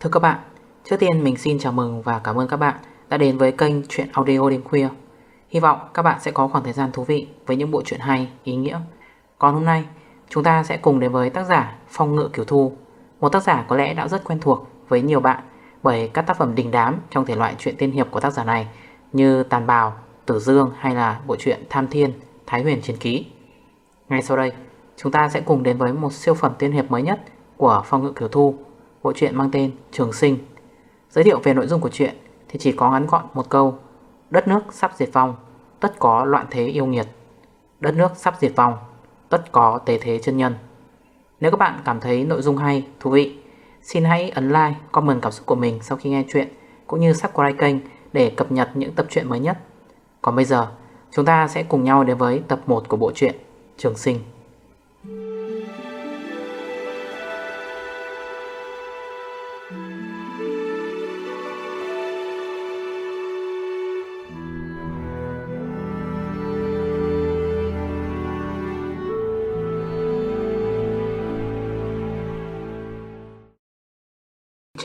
Thưa các bạn, trước tiên mình xin chào mừng và cảm ơn các bạn đã đến với kênh Chuyện Audio đêm khuya. Hy vọng các bạn sẽ có khoảng thời gian thú vị với những bộ truyện hay, ý nghĩa. Còn hôm nay, chúng ta sẽ cùng đến với tác giả Phong Ngự Kiều Thu, một tác giả có lẽ đã rất quen thuộc với nhiều bạn bởi các tác phẩm đình đám trong thể loại truyện tiên hiệp của tác giả này như Tàn Bào, Tử Dương hay là bộ truyện Tham Thiên, Thái Huyền Chiến Ký. Ngay sau đây, chúng ta sẽ cùng đến với một siêu phẩm tiên hiệp mới nhất của Phong Ngự Kiều Thu, bộ truyện mang tên Trường Sinh. Giới thiệu về nội dung của truyện thì chỉ có ngắn gọn một câu. Đất nước sắp diệt vong, tất có loạn thế yêu nghiệt. Đất nước sắp diệt vong, tất có tế thế chân nhân. Nếu các bạn cảm thấy nội dung hay, thú vị Xin hãy ấn like, comment cảm xúc của mình sau khi nghe chuyện Cũng như subscribe kênh để cập nhật những tập truyện mới nhất. Còn bây giờ, chúng ta sẽ cùng nhau đến với tập 1 của bộ truyện Trường Sinh.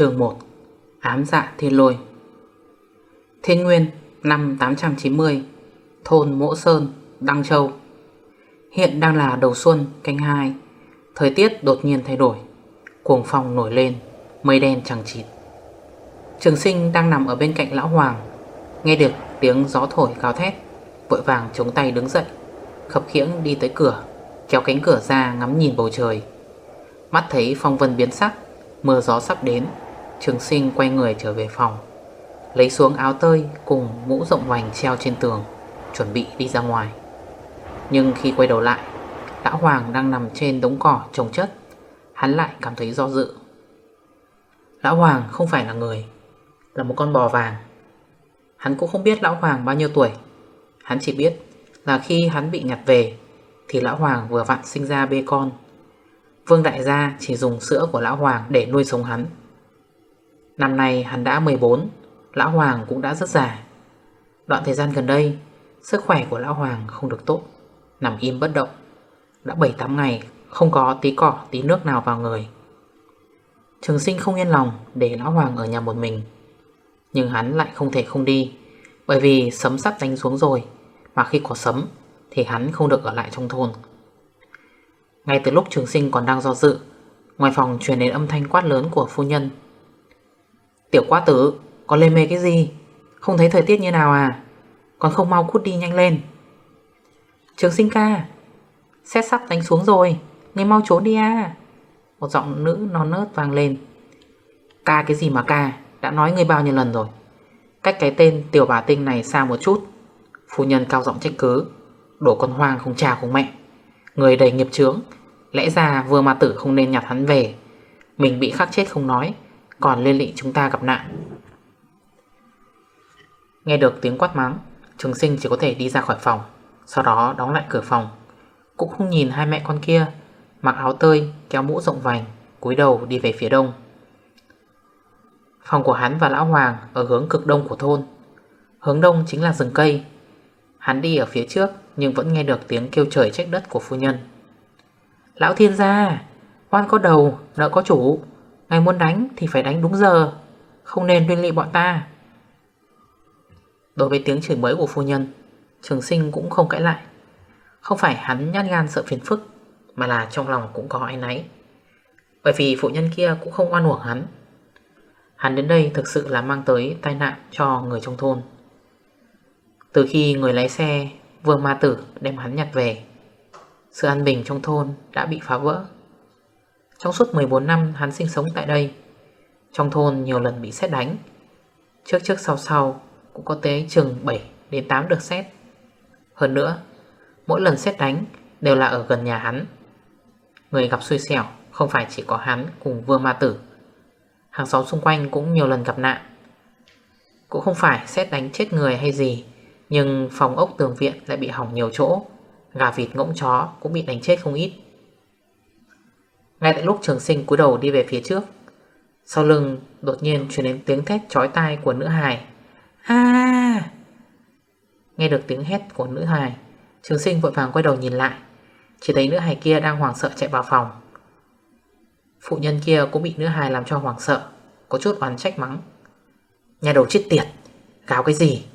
Trường 1 Ám dạ thiên lôi. Thiên Nguyên năm 890 Thôn Mỗ Sơn, Đăng Châu. Hiện đang là đầu xuân, canh 2 Thời tiết đột nhiên thay đổi Cuồng phong nổi lên Mây đen chẳng chịt. Trường sinh đang nằm ở bên cạnh lão hoàng Nghe được tiếng gió thổi cao thét Vội vàng chống tay đứng dậy Khập khiễng đi tới cửa Kéo cánh cửa ra ngắm nhìn bầu trời. Mắt thấy phong vân biến sắc Mưa gió sắp đến Trường sinh quay người trở về phòng, Lấy xuống áo tơi cùng mũ rộng vành treo trên tường, Chuẩn bị đi ra ngoài. Nhưng khi quay đầu lại, Lão Hoàng đang nằm trên đống cỏ trồng chất, Hắn lại cảm thấy do dự. Lão Hoàng không phải là người, Là một con bò vàng. Hắn cũng không biết Lão Hoàng bao nhiêu tuổi. Hắn chỉ biết là khi hắn bị nhặt về, Thì Lão Hoàng vừa vặn sinh ra bê con. Vương Đại gia chỉ dùng sữa của Lão Hoàng để nuôi sống hắn. Năm nay hắn đã 14 Lão Hoàng cũng đã rất già. Đoạn thời gian gần đây, Sức khỏe của Lão Hoàng không được tốt, Nằm im bất động. Đã 7-8 ngày, không có tí cỏ, tí nước nào vào người. Trường sinh không yên lòng Để Lão Hoàng ở nhà một mình. Nhưng hắn lại không thể không đi, Bởi vì sấm sắp đánh xuống rồi, Mà khi có sấm Thì hắn không được ở lại trong thôn. Ngay từ lúc trường sinh còn đang do dự, Ngoài phòng truyền đến âm thanh quát lớn của phu nhân Tiểu quá tử, Còn lê mê cái gì? Không thấy thời tiết như nào à? Còn không mau cút đi nhanh lên. Trường sinh ca, Xét sắp đánh xuống rồi Ngươi mau trốn đi à? Một giọng nữ non nớt vang lên. Ca cái gì mà ca? Đã nói ngươi bao nhiêu lần rồi? Cách cái tên tiểu bà tinh này xa một chút. Phu nhân cao giọng trách cứ. Đổ con hoang không cha không mẹ. Người đầy nghiệp chướng. Lẽ ra vừa mà tử không nên nhặt hắn về. Mình bị khắc chết không nói còn liên lị chúng ta gặp nạn. Nghe được tiếng quát mắng Trường sinh chỉ có thể đi ra khỏi phòng Sau đó đóng lại cửa phòng. Cũng không nhìn hai mẹ con kia Mặc áo tơi kéo mũ rộng vành cúi đầu đi về phía đông. Phòng của hắn và Lão Hoàng Ở hướng cực đông của thôn. Hướng đông chính là rừng cây. Hắn đi ở phía trước Nhưng vẫn nghe được tiếng kêu trời trách đất của phu nhân. Lão thiên gia Oan có đầu, nợ có chủ. Ngài muốn đánh thì phải đánh đúng giờ, Không nên liên lị bọn ta. Đối với tiếng chửi mới của phu nhân, Trường sinh cũng không cãi lại. Không phải hắn nhát gan sợ phiền phức, Mà là trong lòng cũng có ai nấy Bởi vì phụ nhân kia cũng không oan uổng hắn. Hắn đến đây thực sự là mang tới tai nạn cho người trong thôn. Từ khi người lái xe, Vương Ma Tử đem hắn nhặt về, Sự an bình trong thôn đã bị phá vỡ trong suốt 14 năm hắn sinh sống tại đây, Trong thôn nhiều lần bị xét đánh. Trước trước sau sau Cũng có tới chừng 7 đến 8 đợt xét. Hơn nữa, Mỗi lần xét đánh đều là ở gần nhà hắn. Người gặp xui xẻo Không phải chỉ có hắn cùng vương ma tử. Hàng xóm xung quanh cũng nhiều lần gặp nạn. Cũng không phải xét đánh chết người hay gì, Nhưng phòng ốc tường viện lại bị hỏng nhiều chỗ. Gà vịt, ngỗng chó cũng bị đánh chết không ít ngay tại lúc trường sinh cúi đầu đi về phía trước, Sau lưng đột nhiên truyền đến tiếng thét chói tai của nữ hài. À Nghe được tiếng hét của nữ hài, Trường sinh vội vàng quay đầu nhìn lại. Chỉ thấy nữ hài kia đang hoảng sợ chạy vào phòng. Phụ nhân kia cũng bị nữ hài làm cho hoảng sợ, Có chút oán trách mắng. Nhà đầu chết tiệt, Gào cái gì?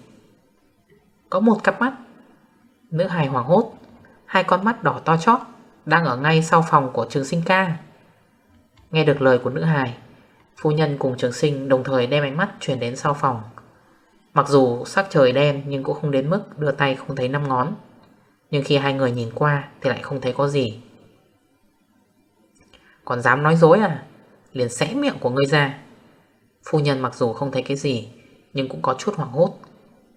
Có một cặp mắt. Nữ hài hoảng hốt, Hai con mắt đỏ to chót. Đang ở ngay sau phòng của trường sinh ca. Nghe được lời của nữ hài Phu nhân cùng trường sinh đồng thời đem ánh mắt chuyển đến sau phòng. Mặc dù sắc trời đen nhưng cũng không đến mức đưa tay không thấy năm ngón Nhưng khi hai người nhìn qua thì lại không thấy có gì. Còn dám nói dối à? Liền xé miệng của ngươi ra. Phu nhân mặc dù không thấy cái gì Nhưng cũng có chút hoảng hốt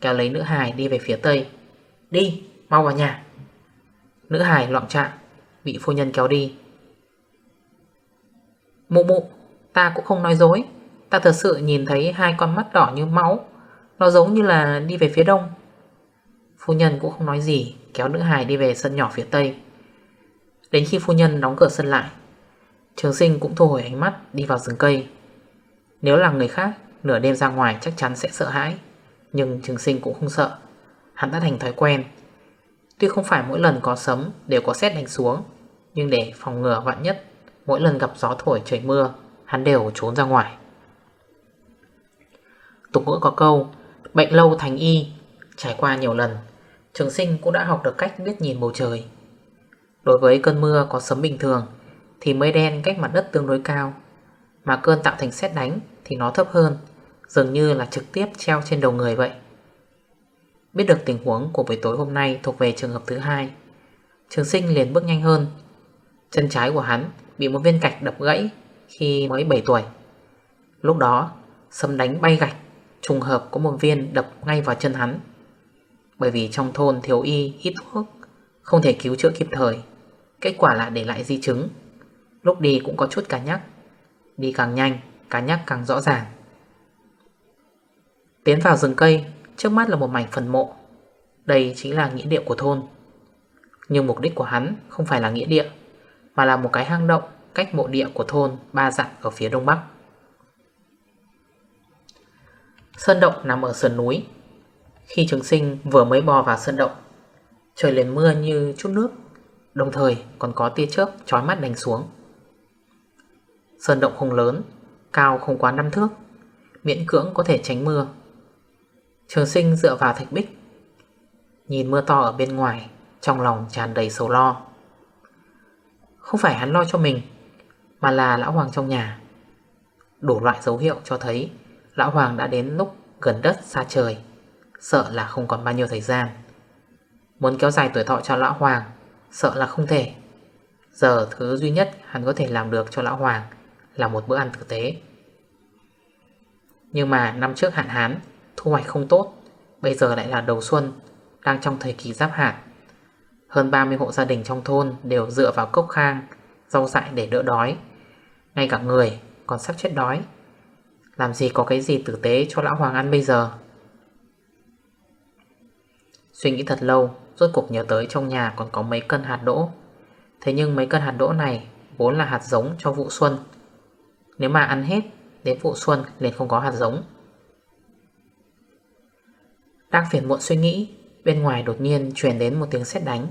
Kéo lấy nữ hài đi về phía tây. Đi, mau vào nhà. Nữ hài loạn trạng Bị phu nhân kéo đi. Mụ mụ, Ta cũng không nói dối. Ta thật sự nhìn thấy hai con mắt đỏ như máu. Nó giống như là đi về phía đông. Phu nhân cũng không nói gì, Kéo nữ hài đi về sân nhỏ phía tây. Đến khi phu nhân đóng cửa sân lại, Trường sinh cũng thu hồi ánh mắt, Đi vào rừng cây. Nếu là người khác, Nửa đêm ra ngoài chắc chắn sẽ sợ hãi. Nhưng trường sinh cũng không sợ. Hắn đã thành thói quen. Tuy không phải mỗi lần có sấm đều có xét đánh xuống nhưng để phòng ngừa vạn nhất, Mỗi lần gặp gió thổi trời mưa, Hắn đều trốn ra ngoài. Tục ngữ có câu, Bệnh lâu thành y, Trải qua nhiều lần. Trường sinh cũng đã học được cách biết nhìn bầu trời. Đối với cơn mưa có sấm bình thường, Thì mây đen cách mặt đất tương đối cao. Mà cơn tạo thành xét đánh Thì nó thấp hơn, Dường như là trực tiếp treo trên đầu người vậy. Biết được tình huống của buổi tối hôm nay Thuộc về trường hợp thứ hai, Trường sinh liền bước nhanh hơn Chân trái của hắn bị một viên gạch đập gãy khi mới 7 tuổi. Lúc đó, sấm đánh bay gạch, Trùng hợp có một viên đập ngay vào chân hắn. Bởi vì trong thôn thiếu y ít thuốc, Không thể cứu chữa kịp thời, Kết quả là để lại di chứng. Lúc đi cũng có chút cá nhắc, Đi càng nhanh Cá nhắc càng rõ ràng. Tiến vào rừng cây, Trước mắt là một mảnh phần mộ. Đây chính là nghĩa địa của thôn. Nhưng mục đích của hắn không phải là nghĩa địa. Mà là một cái hang động cách mộ địa của thôn ba dặn ở phía đông bắc. Sơn động nằm ở sườn núi. Khi trường sinh vừa mới bò vào sơn động, trời liền mưa như chút nước, đồng thời còn có tia chớp chói mắt đánh xuống. Sơn động không lớn, cao không quá 5 thước, miễn cưỡng có thể tránh mưa. Trường sinh dựa vào thạch bích, nhìn mưa to ở bên ngoài, trong lòng tràn đầy sầu lo. Không phải hắn lo cho mình, mà là lão hoàng trong nhà. Đủ loại dấu hiệu cho thấy Lão hoàng đã đến lúc gần đất xa trời, Sợ là không còn bao nhiêu thời gian. Muốn kéo dài tuổi thọ cho lão hoàng, Sợ là không thể. Giờ thứ duy nhất hắn có thể làm được cho lão hoàng Là một bữa ăn thực tế. Nhưng mà năm trước hạn hán, Thu hoạch không tốt, Bây giờ lại là đầu xuân, Đang trong thời kỳ giáp hạt hơn 30 hộ gia đình trong thôn Đều dựa vào cốc khang, Rau dại để đỡ đói. Ngay cả người còn sắp chết đói. Làm gì có cái gì tử tế cho lão hoàng ăn bây giờ? Suy nghĩ thật lâu, Rốt cuộc nhớ tới trong nhà còn có mấy cân hạt đỗ. Thế nhưng mấy cân hạt đỗ này Vốn là hạt giống cho vụ xuân. Nếu mà ăn hết, Đến vụ xuân liền không có hạt giống. Đang phiền muộn suy nghĩ Bên ngoài đột nhiên truyền đến một tiếng sét đánh.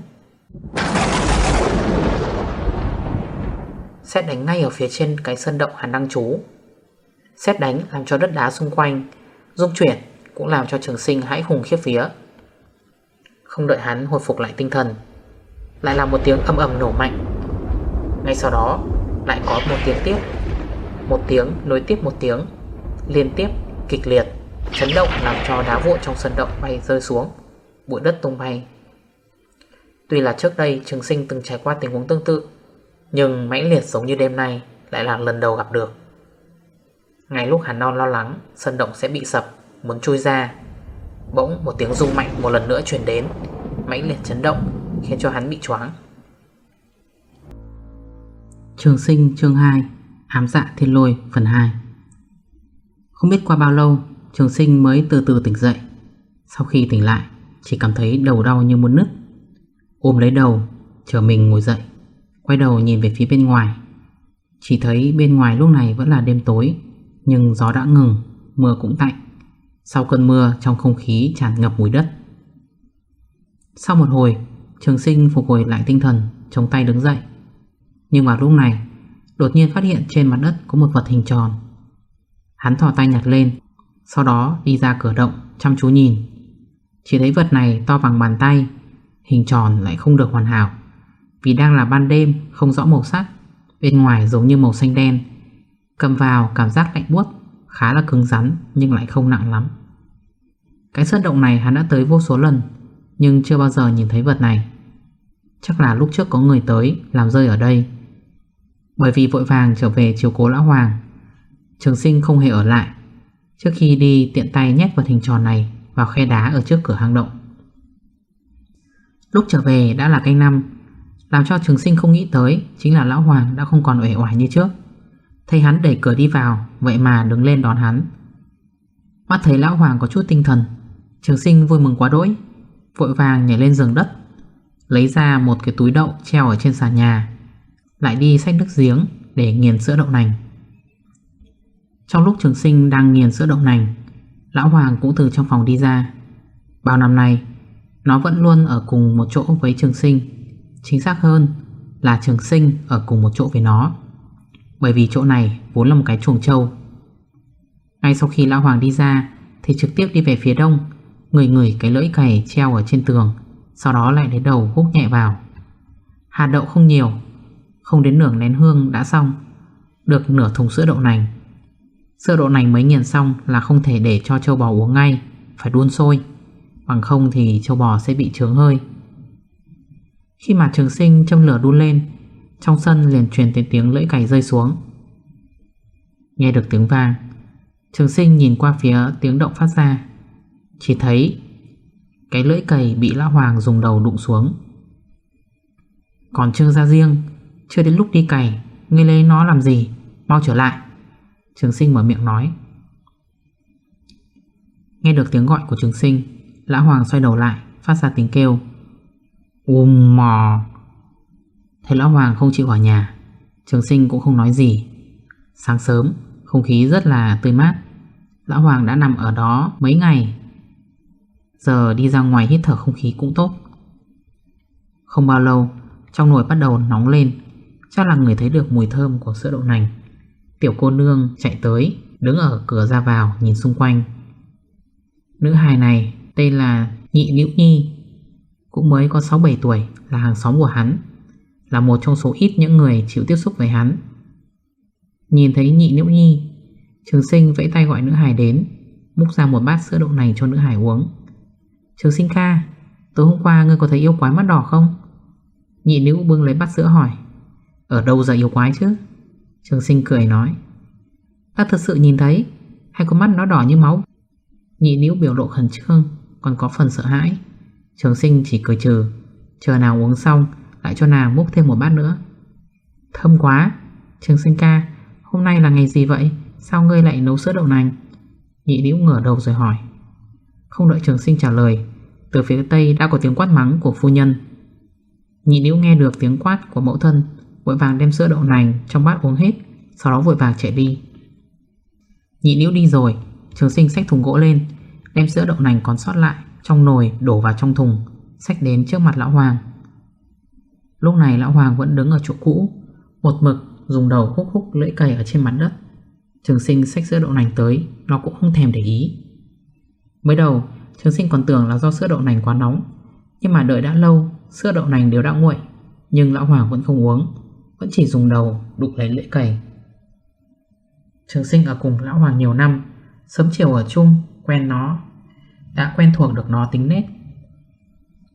Xét đánh ngay ở phía trên cái sân động hắn đang trú Xét đánh làm cho đất đá xung quanh Dung chuyển, cũng làm cho trường sinh hãi hùng khiếp phía Không đợi hắn hồi phục lại tinh thần, Lại là một tiếng âm ầm nổ mạnh. Ngay sau đó, lại có một tiếng tiếp, Một tiếng nối tiếp một tiếng, Liên tiếp, kịch liệt, Chấn động làm cho đá vụn trong sân động bay rơi xuống. Bụi đất tung bay. Tuy là trước đây trường sinh từng trải qua tình huống tương tự, nhưng mãnh liệt giống như đêm nay Lại là lần đầu gặp được. Ngay lúc hắn non lo lắng, Sân động sẽ bị sập, Muốn chui ra, Bỗng một tiếng rung mạnh một lần nữa truyền đến, Mãnh liệt chấn động, Khiến cho hắn bị choáng. Trường sinh chương 2 Ám dạ thiên lôi phần 2 Không biết qua bao lâu, Trường sinh mới từ từ tỉnh dậy. Sau khi tỉnh lại chỉ cảm thấy đầu đau như muốn nứt. Ôm lấy đầu, Chờ mình ngồi dậy, Quay đầu nhìn về phía bên ngoài. Chỉ thấy bên ngoài lúc này vẫn là đêm tối, Nhưng gió đã ngừng, Mưa cũng tạnh. Sau cơn mưa, trong không khí tràn ngập mùi đất. Sau một hồi, Trường sinh phục hồi lại tinh thần, Chống tay đứng dậy. Nhưng vào lúc này, Đột nhiên phát hiện trên mặt đất có một vật hình tròn. Hắn thỏ tay nhặt lên, Sau đó đi ra cửa động, chăm chú nhìn. Chỉ thấy vật này to bằng bàn tay, Hình tròn lại không được hoàn hảo. Vì đang là ban đêm, không rõ màu sắc, Bên ngoài giống như màu xanh đen. Cầm vào cảm giác lạnh buốt, Khá là cứng rắn nhưng lại không nặng lắm. Cái sơn động này hắn đã tới vô số lần, Nhưng chưa bao giờ nhìn thấy vật này. Chắc là lúc trước có người tới, Làm rơi ở đây. Bởi vì vội vàng trở về chiều cố lão hoàng, Trường sinh không hề ở lại. Trước khi đi tiện tay nhét vật hình tròn này vào khe đá ở trước cửa hang động. Lúc trở về đã là canh năm, Làm cho trường sinh không nghĩ tới Chính là lão hoàng đã không còn uể oải như trước. Thấy hắn đẩy cửa đi vào, Vậy mà đứng lên đón hắn. Mắt thấy lão hoàng có chút tinh thần, Trường sinh vui mừng quá đỗi, Vội vàng nhảy lên giường đất, Lấy ra một cái túi đậu treo ở trên sàn nhà, Lại đi xách nước giếng Để nghiền sữa đậu nành. Trong lúc trường sinh đang nghiền sữa đậu nành Lão Hoàng cũng từ trong phòng đi ra. Bao năm nay, Nó vẫn luôn ở cùng một chỗ với trường sinh. Chính xác hơn là trường sinh ở cùng một chỗ với nó. Bởi vì chỗ này vốn là một cái chuồng trâu. Ngay sau khi Lão Hoàng đi ra, Thì trực tiếp đi về phía đông Người người cái lưỡi cày treo ở trên tường, Sau đó lại đến đầu hút nhẹ vào. Hạt đậu không nhiều, Không đến nửa nén hương đã xong. Được nửa thùng sữa đậu nành sơ đậu nành mới nghiền xong là không thể để cho châu bò uống ngay Phải đun sôi. Bằng không thì châu bò sẽ bị trướng hơi. Khi mà trường sinh châm lửa đun lên Trong sân liền truyền tới tiếng lưỡi cày rơi xuống. Nghe được tiếng vàng, Trường sinh nhìn qua phía tiếng động phát ra. Chỉ thấy Cái lưỡi cày bị lão hoàng dùng đầu đụng xuống. Còn chưa ra riêng Chưa đến lúc đi cày Ngươi lấy nó làm gì? Mau trở lại. Trường sinh mở miệng nói. Nghe được tiếng gọi của trường sinh, Lão Hoàng xoay đầu lại, Phát ra tiếng kêu. Ùm mò. Thấy Lão Hoàng không chịu ở nhà, Trường sinh cũng không nói gì. Sáng sớm, không khí rất là tươi mát. Lão Hoàng đã nằm ở đó mấy ngày. Giờ đi ra ngoài hít thở không khí cũng tốt. Không bao lâu, Trong nồi bắt đầu nóng lên. Chắc là người thấy được mùi thơm của sữa đậu nành. Tiểu cô nương chạy tới, Đứng ở cửa ra vào, nhìn xung quanh. Nữ hài này Tên là Nhị Liễu Nhi, Cũng mới có 6-7 tuổi, Là hàng xóm của hắn, Là một trong số ít những người chịu tiếp xúc với hắn. Nhìn thấy nhị Liễu Nhi, Trường sinh vẫy tay gọi nữ hài đến, Múc ra một bát sữa đậu nành cho nữ hài uống. Trường sinh ca, Tối hôm qua ngươi có thấy yêu quái mắt đỏ không? Nhị nữ bưng lấy bát sữa hỏi. Ở đâu ra yêu quái chứ? Trường sinh cười nói. Ta thật sự nhìn thấy, hai con mắt nó đỏ như máu. Nhị nữ biểu lộ khẩn trương, Còn có phần sợ hãi. Trường sinh chỉ cười trừ, Chờ nào uống xong, Lại cho nàng múc thêm một bát nữa. Thơm quá, Trường sinh ca, Hôm nay là ngày gì vậy? Sao ngươi lại nấu sữa đậu nành? Nhị nữ ngửa đầu rồi hỏi. Không đợi trường sinh trả lời, Từ phía tây đã có tiếng quát mắng của phu nhân. Nhị nữ nghe được tiếng quát của mẫu thân Vội vàng đem sữa đậu nành trong bát uống hết, Sau đó vội vàng chạy đi. Nhị nữ đi rồi, Trường sinh xách thùng gỗ lên, Đem sữa đậu nành còn sót lại Trong nồi đổ vào trong thùng, Xách đến trước mặt lão hoàng. Lúc này lão hoàng vẫn đứng ở chỗ cũ, Một mực dùng đầu húc húc lưỡi cày ở trên mặt đất. Trường sinh xách sữa đậu nành tới, Nó cũng không thèm để ý. Mới đầu, trường sinh còn tưởng là do sữa đậu nành quá nóng, Nhưng mà đợi đã lâu, Sữa đậu nành đều đã nguội, Nhưng lão hoàng vẫn không uống. Vẫn chỉ dùng đầu đụng lấy lưỡi cày. Trường sinh ở cùng lão hoàng nhiều năm, Sớm chiều ở chung, Quen nó, Đã quen thuộc được nó tính nết.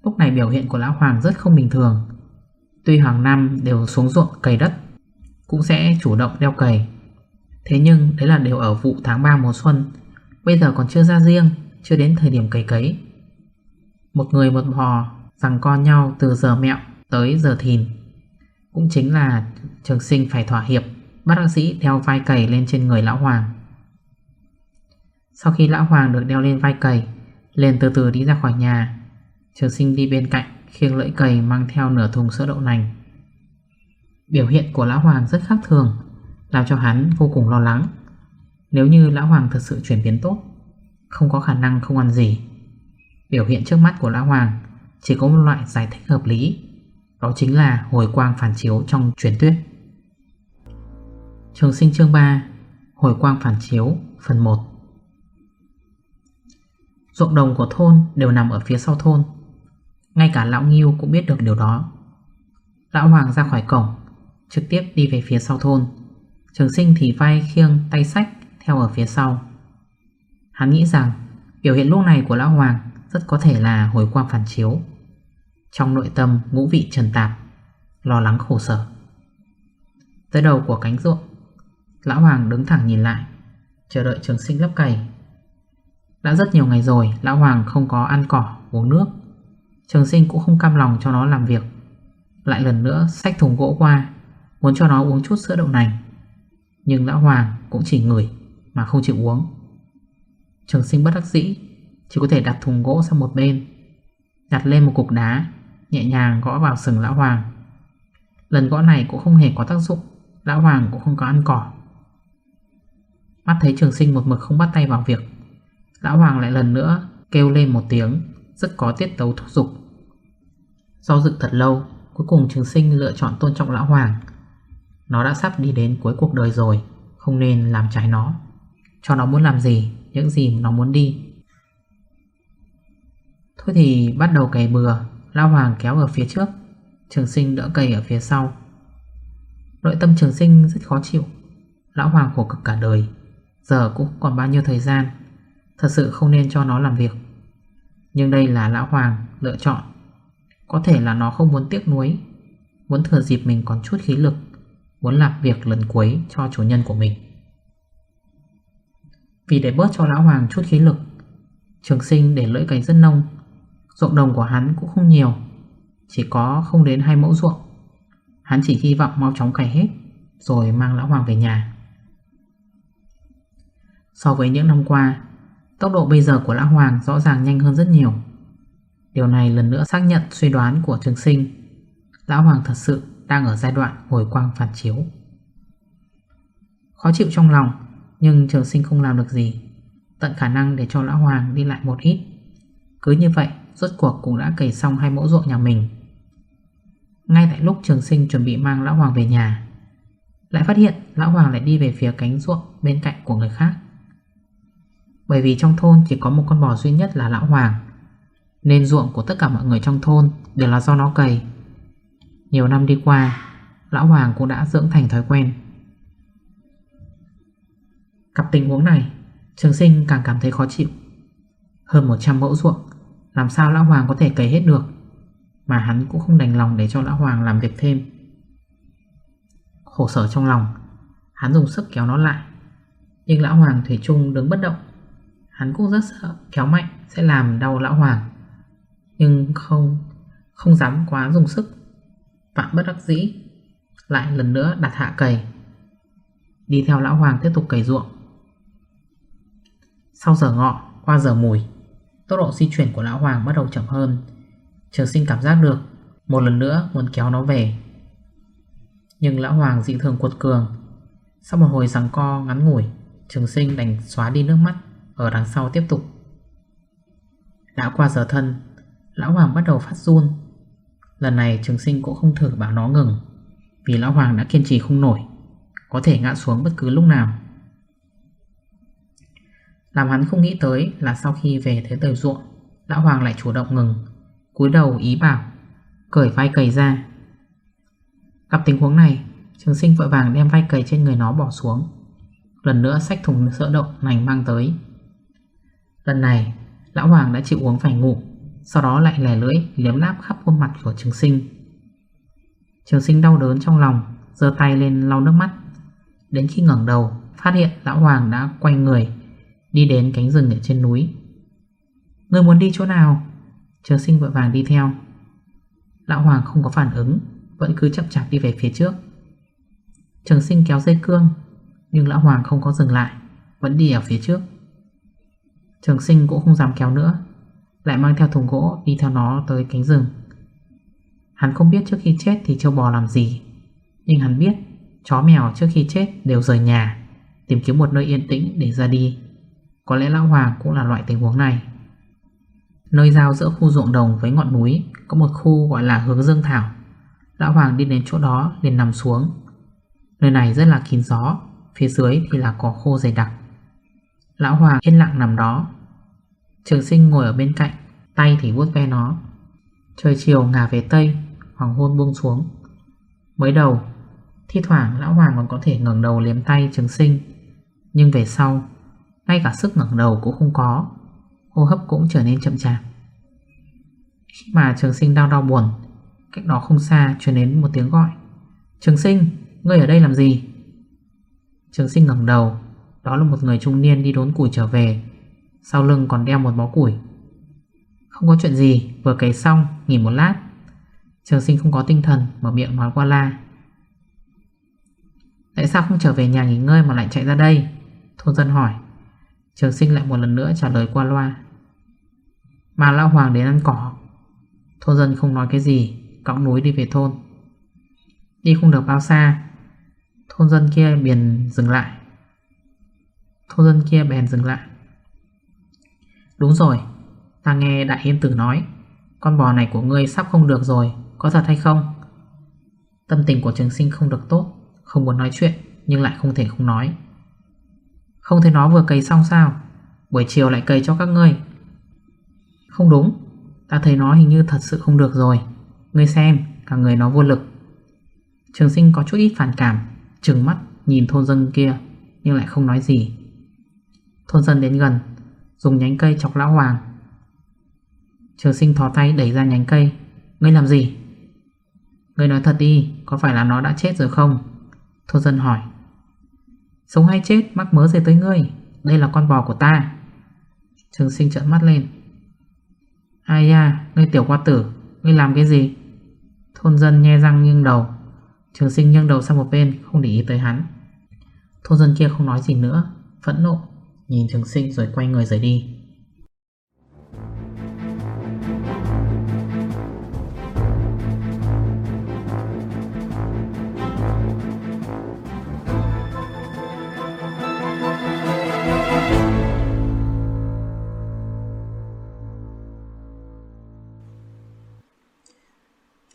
Lúc này biểu hiện của lão hoàng rất không bình thường. Tuy hàng năm đều xuống ruộng cày đất, Cũng sẽ chủ động đeo cày. Thế nhưng đấy là đều ở vụ tháng 3 mùa xuân, Bây giờ còn chưa ra riêng, Chưa đến thời điểm cày cấy. Một người một hò Rằng con nhau từ giờ mẹo tới giờ thìn. Cũng chính là trường sinh phải thỏa hiệp Bắt bác sĩ đeo vai cầy lên trên người lão hoàng. Sau khi lão hoàng được đeo lên vai cầy, Liền từ từ đi ra khỏi nhà. Trường sinh đi bên cạnh Khiêng lưỡi cầy mang theo nửa thùng sữa đậu nành. Biểu hiện của lão hoàng rất khác thường Làm cho hắn vô cùng lo lắng. Nếu như lão hoàng thật sự chuyển biến tốt Không có khả năng không ăn gì. Biểu hiện trước mắt của lão hoàng Chỉ có một loại giải thích hợp lý. Đó chính là hồi quang phản chiếu trong truyền thuyết. Trường sinh chương 3 Hồi quang phản chiếu, phần 1 Ruộng đồng của thôn đều nằm ở phía sau thôn. Ngay cả lão Nghiêu cũng biết được điều đó. Lão Hoàng ra khỏi cổng, Trực tiếp đi về phía sau thôn. Trường sinh thì vai khiêng tay sách Theo ở phía sau. Hắn nghĩ rằng, biểu hiện lúc này của Lão Hoàng Rất có thể là hồi quang phản chiếu. Trong nội tâm ngũ vị trần tạp Lo lắng khổ sở. Tới đầu của cánh ruộng Lão Hoàng đứng thẳng nhìn lại Chờ đợi trường sinh lấp cày. Đã rất nhiều ngày rồi Lão Hoàng không có ăn cỏ, uống nước. Trường sinh cũng không cam lòng cho nó làm việc. Lại lần nữa xách thùng gỗ qua Muốn cho nó uống chút sữa đậu nành. Nhưng Lão Hoàng cũng chỉ ngửi Mà không chịu uống. Trường sinh bất đắc dĩ Chỉ có thể đặt thùng gỗ sang một bên Đặt lên một cục đá. Nhẹ nhàng gõ vào sừng Lão Hoàng. Lần gõ này cũng không hề có tác dụng, Lão Hoàng cũng không có ăn cỏ. Mắt thấy trường sinh một mực không bắt tay vào việc, Lão Hoàng lại lần nữa kêu lên một tiếng, Rất có tiết tấu thúc giục. Do dự thật lâu, Cuối cùng trường sinh lựa chọn tôn trọng Lão Hoàng. Nó đã sắp đi đến cuối cuộc đời rồi, Không nên làm trái nó. Cho nó muốn làm gì, Những gì nó muốn đi. Thôi thì bắt đầu cày bừa. Lão Hoàng kéo ở phía trước. Trường sinh đỡ cây ở phía sau. Nội tâm trường sinh rất khó chịu. Lão Hoàng khổ cực cả đời. Giờ cũng còn bao nhiêu thời gian. Thật sự không nên cho nó làm việc. Nhưng đây là Lão Hoàng lựa chọn. Có thể là nó không muốn tiếc nuối. Muốn thừa dịp mình còn chút khí lực. Muốn làm việc lần cuối cho chủ nhân của mình. Vì để bớt cho Lão Hoàng chút khí lực, Trường sinh để lưỡi cánh rất nông. Ruộng đồng của hắn cũng không nhiều, Chỉ có không đến hai mẫu ruộng. Hắn chỉ hy vọng mau chóng cày hết, Rồi mang Lão Hoàng về nhà. So với những năm qua, Tốc độ bây giờ của Lão Hoàng rõ ràng nhanh hơn rất nhiều. Điều này lần nữa xác nhận suy đoán của trường sinh. Lão Hoàng thật sự đang ở giai đoạn hồi quang phản chiếu. Khó chịu trong lòng, Nhưng trường sinh không làm được gì, Tận khả năng để cho Lão Hoàng đi lại một ít. Cứ như vậy Rốt cuộc cũng đã cày xong hai mẫu ruộng nhà mình. Ngay tại lúc trường sinh chuẩn bị mang Lão Hoàng về nhà, Lại phát hiện Lão Hoàng lại đi về phía cánh ruộng bên cạnh của người khác. Bởi vì trong thôn chỉ có một con bò duy nhất là Lão Hoàng, Nên ruộng của tất cả mọi người trong thôn đều là do nó cày. Nhiều năm đi qua, Lão Hoàng cũng đã dưỡng thành thói quen. Cặp tình huống này, Trường sinh càng cảm thấy khó chịu. Hơn 100 mẫu ruộng làm sao Lão Hoàng có thể cày hết được? Mà hắn cũng không đành lòng để cho Lão Hoàng làm việc thêm. Khổ sở trong lòng, Hắn dùng sức kéo nó lại. Nhưng Lão Hoàng Thủy chung đứng bất động. Hắn cũng rất sợ kéo mạnh sẽ làm đau lão hoàng. Nhưng không Không dám quá dùng sức. Vạn bất đắc dĩ, Lại lần nữa đặt hạ cầy Đi theo lão hoàng tiếp tục cầy ruộng. Sau giờ ngọ, qua giờ mùi Tốc độ di chuyển của lão hoàng bắt đầu chậm hơn. Trường sinh cảm giác được, Một lần nữa muốn kéo nó về. Nhưng lão hoàng dị thường cuột cường. Sau một hồi giằng co ngắn ngủi, Trường sinh đành xóa đi nước mắt ở đằng sau tiếp tục. Đã qua giờ thân, Lão Hoàng bắt đầu phát run. Lần này trường sinh cũng không thử bảo nó ngừng, Vì Lão Hoàng đã kiên trì không nổi, Có thể ngã xuống bất cứ lúc nào. Làm hắn không nghĩ tới là sau khi về tới tờ ruộng, Lão Hoàng lại chủ động ngừng, cúi đầu ý bảo, Cởi vai cầy ra. Gặp tình huống này, Trường sinh vội vàng đem vai cầy trên người nó bỏ xuống. Lần nữa xách thùng sữa đậu nành mang tới. Lần này, Lão Hoàng đã chịu uống phải ngủ, Sau đó lại lè lưỡi liếm láp khắp khuôn mặt của trường sinh. Trường sinh đau đớn trong lòng, giơ tay lên lau nước mắt. Đến khi ngẩng đầu, Phát hiện Lão Hoàng đã quay người Đi đến cánh rừng ở trên núi. Người muốn đi chỗ nào? Trường sinh vội vàng đi theo. Lão Hoàng không có phản ứng, Vẫn cứ chậm chạp đi về phía trước. Trường sinh kéo dây cương, Nhưng Lão Hoàng không có dừng lại, Vẫn đi ở phía trước. Trường sinh cũng không dám kéo nữa, Lại mang theo thùng gỗ đi theo nó tới cánh rừng. Hắn không biết trước khi chết thì châu bò làm gì, Nhưng hắn biết Chó mèo trước khi chết đều rời nhà, Tìm kiếm một nơi yên tĩnh để ra đi. Có lẽ Lão Hoàng cũng là loại tình huống này. Nơi giao giữa khu ruộng đồng với ngọn núi, Có một khu gọi là hướng dương thảo. Lão Hoàng đi đến chỗ đó, liền nằm xuống. Nơi này rất là kín gió, Phía dưới thì là cỏ khô dày đặc. Lão Hoàng yên lặng nằm đó. Trường sinh ngồi ở bên cạnh, Tay thì vuốt ve nó. Trời chiều ngả về Tây, Hoàng hôn buông xuống. Mới đầu, Thi thoảng lão Hoàng còn có thể ngẩng đầu liếm tay trường sinh, Nhưng về sau ngay cả sức ngẩng đầu cũng không có. Hô hấp cũng trở nên chậm chạp. Khi mà trường sinh đang đau buồn Cách đó không xa truyền đến một tiếng gọi. Trường sinh, ngươi ở đây làm gì? Trường sinh ngẩng đầu Đó là một người trung niên đi đốn củi trở về Sau lưng còn đeo một bó củi. Không có chuyện gì Vừa cấy xong, nghỉ một lát. Trường sinh không có tinh thần Mở miệng nói qua la. Tại sao không trở về nhà nghỉ ngơi Mà lại chạy ra đây? Thôn dân hỏi. Trường sinh lại một lần nữa trả lời qua loa. Mà lão hoàng đến ăn cỏ. Thôn dân không nói cái gì, Cõng núi đi về thôn. Đi không được bao xa, Thôn dân kia bèn dừng lại. Thôn dân kia bèn dừng lại. Đúng rồi, Ta nghe đại hiên tử nói, Con bò này của ngươi sắp không được rồi, Có thật hay không? Tâm tình của trường sinh không được tốt, Không muốn nói chuyện, nhưng lại không thể không nói. Không thấy nó vừa cấy xong sao? Buổi chiều lại cấy cho các ngươi. Không đúng. Ta thấy nó hình như thật sự không được rồi. Ngươi xem, Cả người nó vô lực. Trường sinh có chút ít phản cảm, Trừng mắt nhìn thôn dân kia, Nhưng lại không nói gì. Thôn dân đến gần, Dùng nhánh cây chọc lão hoàng. Trường sinh thò tay đẩy ra nhánh cây. Ngươi làm gì? Ngươi nói thật đi, Có phải là nó đã chết rồi không? Thôn dân hỏi. Sống hay chết, mắc mớ gì tới ngươi? Đây là con bò của ta. Trường sinh trợn mắt lên. Ai da, Ngươi tiểu qua tử, Ngươi làm cái gì? Thôn dân nhe răng nghiêng đầu. Trường sinh nghiêng đầu sang một bên, Không để ý tới hắn. Thôn dân kia không nói gì nữa, Phẫn nộ, Nhìn trường sinh rồi quay người rời đi.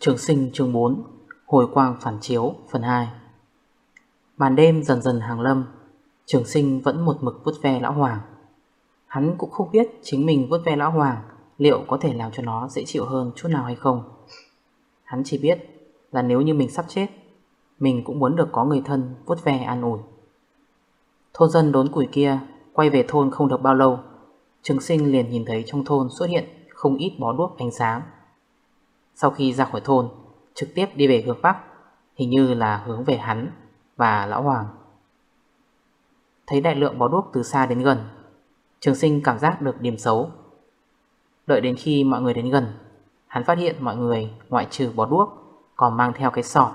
Trường sinh chương 4 Hồi quang phản chiếu, phần 2 Màn đêm dần dần hàng lâm, Trường sinh vẫn một mực vút ve lão hoàng. Hắn cũng không biết chính mình vút ve lão hoàng Liệu có thể làm cho nó dễ chịu hơn chút nào hay không. Hắn chỉ biết là nếu như mình sắp chết, Mình cũng muốn được có người thân vút ve an ủi. Thôn dân đốn củi kia Quay về thôn không được bao lâu, Trường sinh liền nhìn thấy trong thôn xuất hiện Không ít bó đuốc ánh sáng sau khi ra khỏi thôn Trực tiếp đi về hướng Bắc Hình như là hướng về hắn Và Lão Hoàng. Thấy đại lượng bó đuốc từ xa đến gần Trường sinh cảm giác được điểm xấu. Đợi đến khi mọi người đến gần Hắn phát hiện mọi người ngoại trừ bó đuốc Còn mang theo cái sọt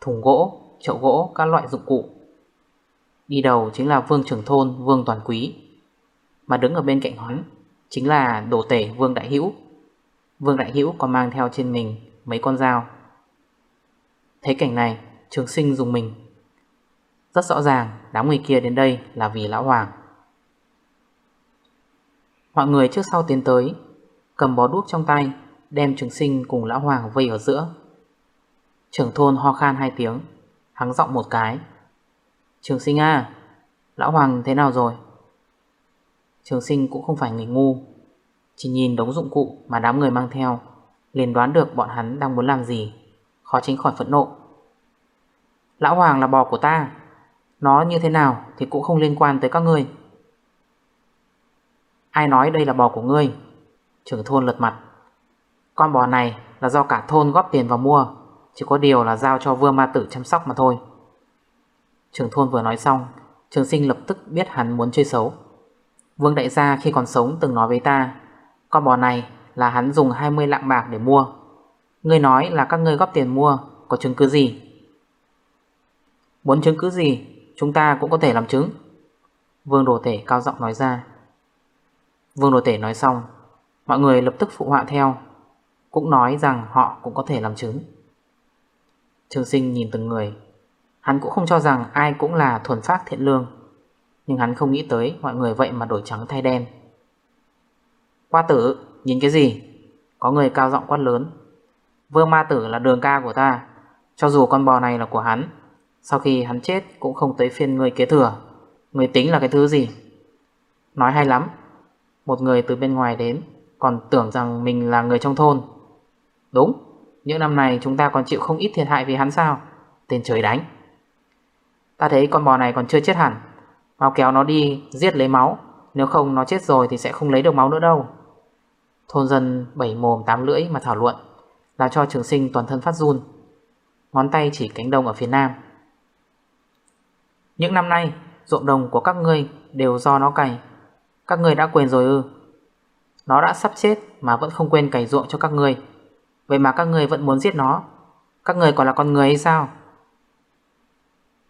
Thùng gỗ, chậu gỗ, các loại dụng cụ. Đi đầu chính là vương trưởng thôn Vương Toàn Quý Mà đứng ở bên cạnh hắn Chính là đồ tể Vương Đại Hữu. Vương Đại Hữu còn mang theo trên mình mấy con dao. Thấy cảnh này, Trường sinh dùng mình. Rất rõ ràng, đám người kia đến đây là vì Lão Hoàng. Mọi người trước sau tiến tới, Cầm bó đuốc trong tay, Đem trường sinh cùng Lão Hoàng vây ở giữa. Trưởng thôn ho khan hai tiếng, Hắng giọng một cái. Trường sinh à Lão Hoàng thế nào rồi? Trường sinh cũng không phải người ngu chỉ nhìn đống dụng cụ mà đám người mang theo, liền đoán được bọn hắn đang muốn làm gì. Khó tránh khỏi phẫn nộ. Lão Hoàng là bò của ta, Nó như thế nào thì cũng không liên quan tới các ngươi. Ai nói đây là bò của ngươi? Trưởng thôn lật mặt. Con bò này là do cả thôn góp tiền vào mua, Chỉ có điều là giao cho vương ma tử chăm sóc mà thôi. Trưởng thôn vừa nói xong, Trường sinh lập tức biết hắn muốn chơi xấu. Vương đại gia khi còn sống từng nói với ta con bò này là hắn dùng 20 lạng bạc để mua. Ngươi nói là các ngươi góp tiền mua, Có chứng cứ gì? Muốn chứng cứ gì, Chúng ta cũng có thể làm chứng. Vương Đồ Tể cao giọng nói ra. Vương Đồ Tể nói xong, Mọi người lập tức phụ họa theo, Cũng nói rằng họ cũng có thể làm chứng. Trường sinh nhìn từng người. Hắn cũng không cho rằng ai cũng là thuần phát thiện lương. Nhưng hắn không nghĩ tới mọi người vậy mà đổi trắng thay đen qua tử, nhìn cái gì? Có người cao giọng quát lớn. Vương ma tử là đường ca của ta. Cho dù con bò này là của hắn, Sau khi hắn chết cũng không tới phiên người kế thừa. Người tính là cái thứ gì? Nói hay lắm. Một người từ bên ngoài đến Còn tưởng rằng mình là người trong thôn. Đúng Những năm này chúng ta còn chịu không ít thiệt hại vì hắn sao? Tên trời đánh. Ta thấy con bò này còn chưa chết hẳn. Mau kéo nó đi giết lấy máu. Nếu không nó chết rồi thì sẽ không lấy được máu nữa đâu. Thôn dân bảy mồm tám lưỡi mà thảo luận Làm cho trường sinh toàn thân phát run. Ngón tay chỉ cánh đồng ở phía nam. Những năm nay, Ruộng đồng của các ngươi đều do nó cày. Các ngươi đã quên rồi ư. Nó đã sắp chết mà vẫn không quên cày ruộng cho các ngươi. Vậy mà các ngươi vẫn muốn giết nó. Các ngươi còn là con người hay sao?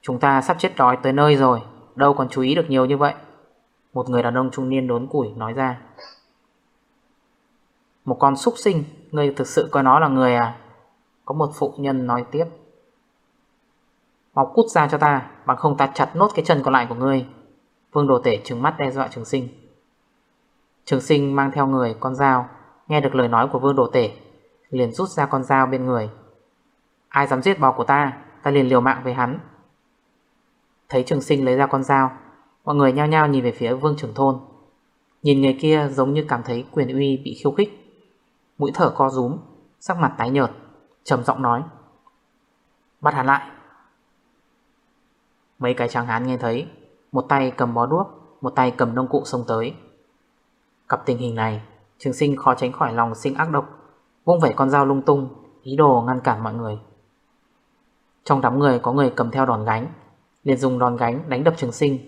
Chúng ta sắp chết đói tới nơi rồi, Đâu còn chú ý được nhiều như vậy. Một người đàn ông trung niên đốn củi nói ra. Một con súc sinh Ngươi thực sự coi nó là người à? Có một phụ nhân nói tiếp. Mọc cút ra cho ta, Bằng không ta chặt nốt cái chân còn lại của ngươi. Vương đồ tể trừng mắt đe dọa trường sinh. Trường sinh mang theo người, con dao, Nghe được lời nói của vương đồ tể, Liền rút ra con dao bên người. Ai dám giết bò của ta Ta liền liều mạng với hắn. Thấy trường sinh lấy ra con dao, Mọi người nhao nhao nhìn về phía vương trưởng thôn. Nhìn người kia giống như cảm thấy quyền uy bị khiêu khích. Mũi thở co rúm, Sắc mặt tái nhợt, trầm giọng nói. Bắt hắn lại. Mấy cái tráng hán nghe thấy, Một tay cầm bó đuốc, Một tay cầm nông cụ xông tới. Cặp tình hình này, Trường sinh khó tránh khỏi lòng sinh ác độc, Vung vẩy con dao lung tung, Ý đồ ngăn cản mọi người. Trong đám người có người cầm theo đòn gánh, liền dùng đòn gánh đánh đập trường sinh.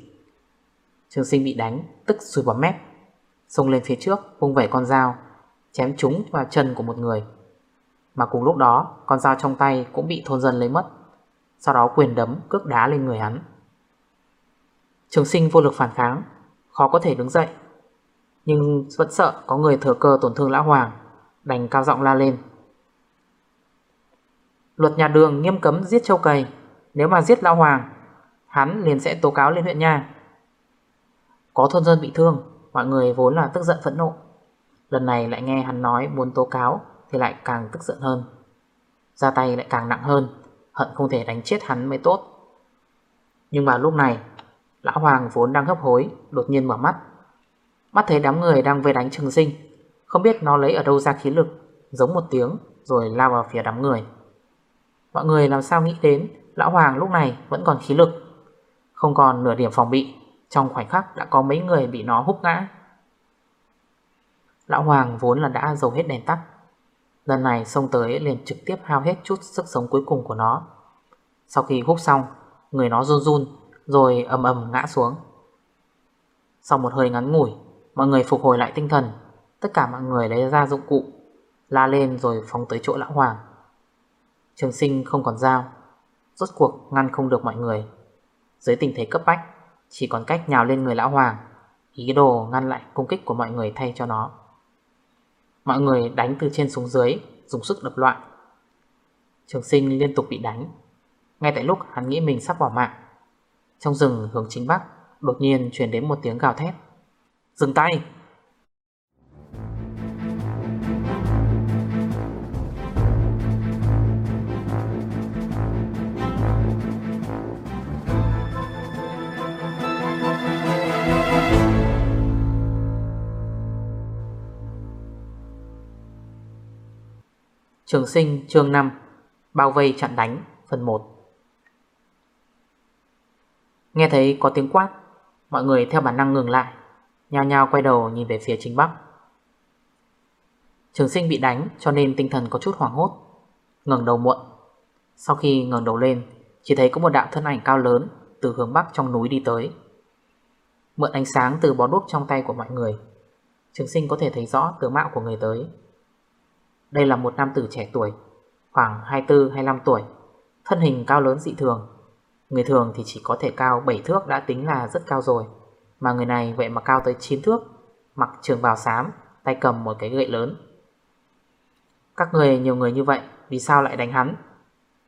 Trường sinh bị đánh, Tức sùi bọt mép, Xông lên phía trước, vung vẩy con dao Chém trúng vào chân của một người. Mà cùng lúc đó, con dao trong tay Cũng bị thôn dân lấy mất. Sau đó quyền đấm cước đá lên người hắn. Trường sinh vô lực phản kháng, Khó có thể đứng dậy. Nhưng vẫn sợ có người thừa cơ tổn thương lão hoàng, Đành cao giọng la lên. Luật nhà đường nghiêm cấm giết châu cầy Nếu mà giết lão hoàng, Hắn liền sẽ tố cáo lên huyện nha. Có thôn dân bị thương, Mọi người vốn là tức giận phẫn nộ. Lần này lại nghe hắn nói muốn tố cáo Thì lại càng tức giận hơn. Ra tay lại càng nặng hơn, Hận không thể đánh chết hắn mới tốt. Nhưng mà lúc này, Lão Hoàng vốn đang hấp hối, Đột nhiên mở mắt. Mắt thấy đám người đang vây đánh trường sinh, Không biết nó lấy ở đâu ra khí lực, Giống một tiếng rồi lao vào phía đám người. Mọi người làm sao nghĩ đến Lão Hoàng lúc này vẫn còn khí lực. Không còn nửa điểm phòng bị, Trong khoảnh khắc đã có mấy người bị nó hút ngã. Lão Hoàng vốn là đã dầu hết đèn tắt. Lần này xông tới liền trực tiếp hao hết chút sức sống cuối cùng của nó. Sau khi hút xong, Người nó run run, Rồi ầm ầm ngã xuống. Sau một hơi ngắn ngủi, Mọi người phục hồi lại tinh thần. Tất cả mọi người lấy ra dụng cụ, La lên rồi phóng tới chỗ lão hoàng. Trường sinh không còn dao, Rốt cuộc ngăn không được mọi người. Dưới tình thế cấp bách, Chỉ còn cách nhào lên người lão hoàng, Ý đồ ngăn lại công kích của mọi người thay cho nó. Mọi người đánh từ trên xuống dưới, Dùng sức đập loạn. Trường sinh liên tục bị đánh. Ngay tại lúc hắn nghĩ mình sắp bỏ mạng, Trong rừng hướng chính bắc, Đột nhiên truyền đến một tiếng gào thét. Dừng tay! Trường sinh chương 5 Bao vây chặn đánh, phần 1 Nghe thấy có tiếng quát, Mọi người theo bản năng ngừng lại, Nhao nhao quay đầu nhìn về phía chính bắc. Trường sinh bị đánh cho nên tinh thần có chút hoảng hốt Ngừng đầu muộn. Sau khi ngừng đầu lên, Chỉ thấy có một đạo thân ảnh cao lớn Từ hướng bắc trong núi đi tới. Mượn ánh sáng từ bó đuốc trong tay của mọi người, Trường sinh có thể thấy rõ tướng mạo của người tới đây là một nam tử trẻ tuổi, Khoảng 24-25 tuổi, Thân hình cao lớn dị thường. Người thường thì chỉ có thể cao 7 thước đã tính là rất cao rồi, Mà người này vậy mà cao tới 9 thước, Mặc trường bào xám, Tay cầm một cái gậy lớn. Các người, nhiều người như vậy, Vì sao lại đánh hắn?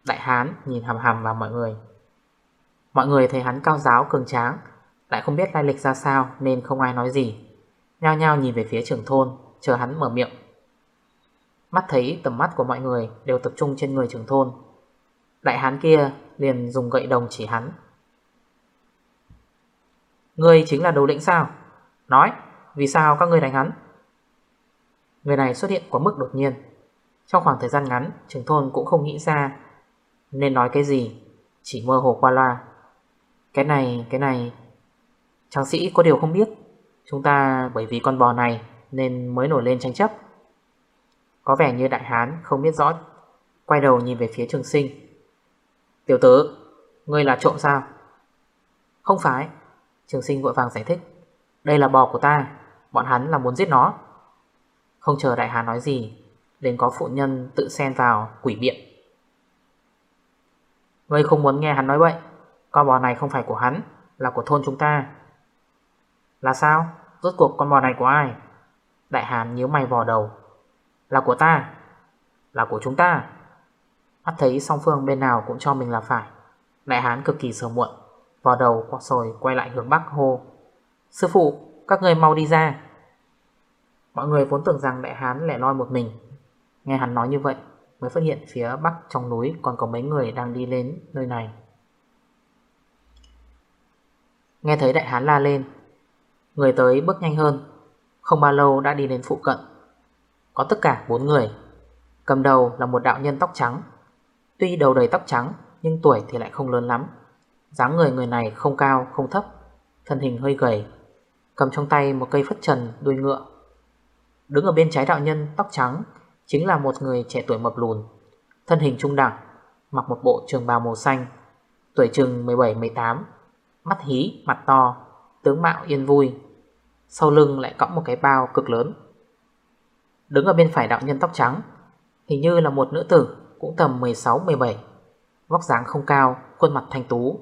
Đại hán nhìn hầm hầm vào mọi người. Mọi người thấy hắn cao giáo, cường tráng, Lại không biết lai lịch ra sao Nên không ai nói gì. Nhao nhao nhìn về phía trưởng thôn, Chờ hắn mở miệng. Mắt thấy tầm mắt của mọi người đều tập trung trên người trưởng thôn. Đại hán kia liền dùng gậy đồng chỉ hắn. Ngươi chính là đầu lĩnh sao? Nói vì sao các ngươi đánh hắn? Người này xuất hiện quá mức đột nhiên. Trong khoảng thời gian ngắn trưởng thôn cũng không nghĩ ra Nên nói cái gì Chỉ mơ hồ qua loa. Cái này, cái này Tráng sĩ có điều không biết. Chúng ta bởi vì con bò này Nên mới nổi lên tranh chấp. Có vẻ như đại hán không biết rõ. Quay đầu nhìn về phía trường sinh. Tiểu tử, Ngươi là trộm sao? Không phải, Trường sinh vội vàng giải thích. Đây là bò của ta, Bọn hắn là muốn giết nó. Không chờ đại hán nói gì, liền có phụ nhân tự xen vào quỷ biện Ngươi không muốn nghe hắn nói vậy Con bò này không phải của hắn, Là của thôn chúng ta. Là sao? Rốt cuộc con bò này của ai? Đại hán nhíu mày vò đầu. Là của ta. Là của chúng ta. Mắt thấy song phương bên nào cũng cho mình là phải. Đại hán cực kỳ sờ muộn Vò đầu quạt rồi quay lại hướng bắc hô, Sư phụ, Các người mau đi ra. Mọi người vốn tưởng rằng đại hán lẻ loi một mình. Nghe hắn nói như vậy, Mới phát hiện phía bắc trong núi Còn có mấy người đang đi lên nơi này. Nghe thấy đại hán la lên, Người tới bước nhanh hơn. Không bao lâu đã đi đến phụ cận. Có tất cả 4 người. Cầm đầu là một đạo nhân tóc trắng. Tuy đầu đầy tóc trắng Nhưng tuổi thì lại không lớn lắm. Dáng người người này không cao không thấp Thân hình hơi gầy. Cầm trong tay một cây phất trần đuôi ngựa. Đứng ở bên trái đạo nhân tóc trắng Chính là một người trẻ tuổi mập lùn Thân hình trung đẳng Mặc một bộ trường bào màu xanh Tuổi chừng 17-18 Mắt hí, mặt to Tướng mạo yên vui Sau lưng lại cõng một cái bao cực lớn. Đứng ở bên phải đạo nhân tóc trắng. Hình như là một nữ tử Cũng tầm 16-17 Vóc dáng không cao, khuôn mặt thanh tú.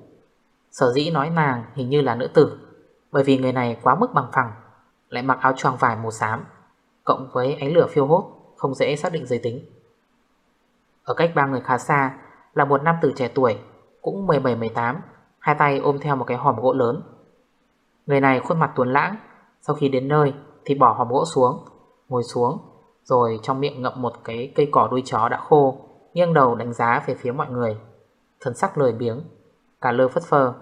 Sở dĩ nói nàng hình như là nữ tử Bởi vì người này quá mức bằng phẳng Lại mặc áo choàng vải màu xám Cộng với ánh lửa phiêu hốt Không dễ xác định giới tính. Ở cách ba người khá xa Là một nam tử trẻ tuổi Cũng 17-18 Hai tay ôm theo một cái hòm gỗ lớn. Người này khuôn mặt tuấn lãng Sau khi đến nơi thì bỏ hòm gỗ xuống Ngồi xuống rồi trong miệng ngậm một cái cây cỏ đuôi chó đã khô, Nghiêng đầu đánh giá về phía mọi người. Thần sắc lười biếng, Cả lơ phất phơ.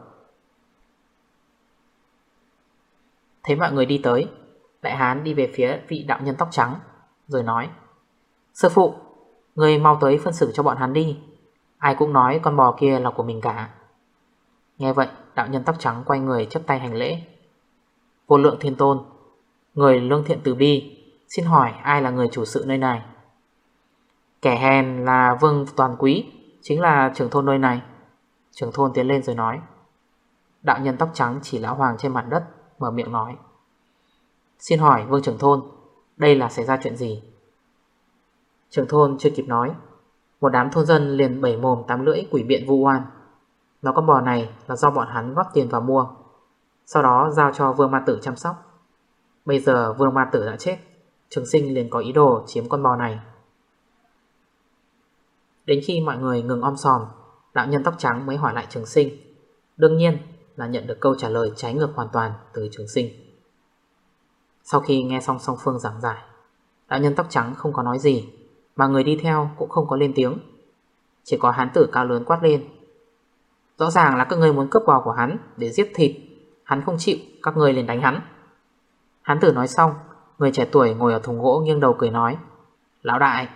Thấy mọi người đi tới, Đại hán đi về phía vị đạo nhân tóc trắng, Rồi nói, Sư phụ, Người mau tới phân xử cho bọn hắn đi. Ai cũng nói con bò kia là của mình cả. Nghe vậy, đạo nhân tóc trắng quay người chấp tay hành lễ. Vô lượng thiên tôn, Người lương thiện từ bi Xin hỏi ai là người chủ sự nơi này? Kẻ hèn là Vương Toàn Quý, Chính là trưởng thôn nơi này. Trưởng thôn tiến lên rồi nói, Đạo nhân tóc trắng chỉ lão hoàng trên mặt đất, Mở miệng nói, Xin hỏi vương trưởng thôn, Đây là xảy ra chuyện gì? Trưởng thôn chưa kịp nói, Một đám thôn dân liền bảy mồm tám lưỡi quỷ biện vu oan. Nó con bò này là do bọn hắn góp tiền vào mua, Sau đó giao cho vương ma tử chăm sóc. Bây giờ vương ma tử đã chết Trường sinh liền có ý đồ chiếm con bò này. Đến khi mọi người ngừng om sòm Đạo nhân tóc trắng mới hỏi lại trường sinh. Đương nhiên là nhận được câu trả lời trái ngược hoàn toàn từ trường sinh. Sau khi nghe xong song phương giảng giải Đạo nhân tóc trắng không có nói gì, Mà người đi theo cũng không có lên tiếng. Chỉ có hán tử cao lớn quát lên. Rõ ràng là các người muốn cướp bò của hắn Để giết thịt, Hắn không chịu, các người liền đánh hắn. Hán tử nói xong Người trẻ tuổi ngồi ở thùng gỗ nghiêng đầu cười nói, Lão đại,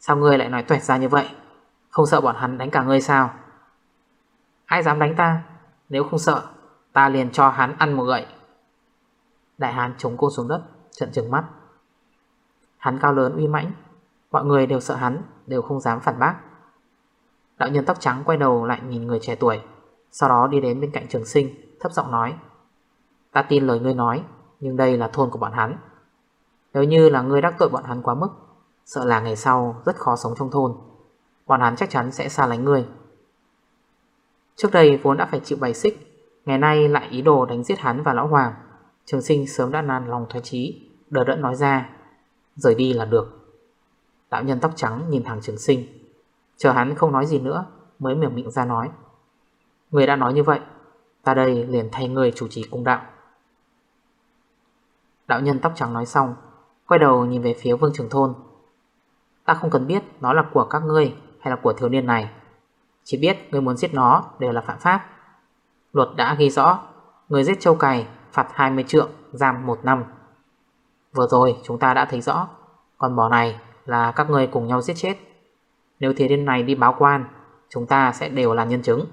Sao ngươi lại nói tuệt ra như vậy? Không sợ bọn hắn đánh cả ngươi sao? Ai dám đánh ta? Nếu không sợ, Ta liền cho hắn ăn một gậy. Đại hán chống cô xuống đất Trận trừng mắt. Hắn cao lớn uy mãnh, Mọi người đều sợ hắn, Đều không dám phản bác. Đạo nhân tóc trắng quay đầu lại nhìn người trẻ tuổi, Sau đó đi đến bên cạnh trường sinh, Thấp giọng nói, Ta tin lời ngươi nói, Nhưng đây là thôn của bọn hắn. Nếu như là ngươi đắc tội bọn hắn quá mức, Sợ là ngày sau rất khó sống trong thôn. Bọn hắn chắc chắn sẽ xa lánh ngươi Trước đây vốn đã phải chịu bày xích, Ngày nay lại ý đồ đánh giết hắn và lão hoàng. Trường sinh sớm đã nan lòng thoái trí Đờ đẫn nói ra, Rời đi là được. Đạo nhân tóc trắng nhìn thẳng trường sinh, Chờ hắn không nói gì nữa Mới miệng miệng ra nói, Người đã nói như vậy, Ta đây liền thay người chủ trì cung đạo. Đạo nhân tóc trắng nói xong Quay đầu nhìn về phía vương trường thôn. Ta không cần biết nó là của các ngươi Hay là của thiếu niên này. Chỉ biết người muốn giết nó đều là phạm pháp. Luật đã ghi rõ, Người giết châu cày phạt 20 trượng Giam 1 năm. Vừa rồi chúng ta đã thấy rõ, Con bò này là các ngươi cùng nhau giết chết. Nếu thiếu niên này đi báo quan, Chúng ta sẽ đều là nhân chứng.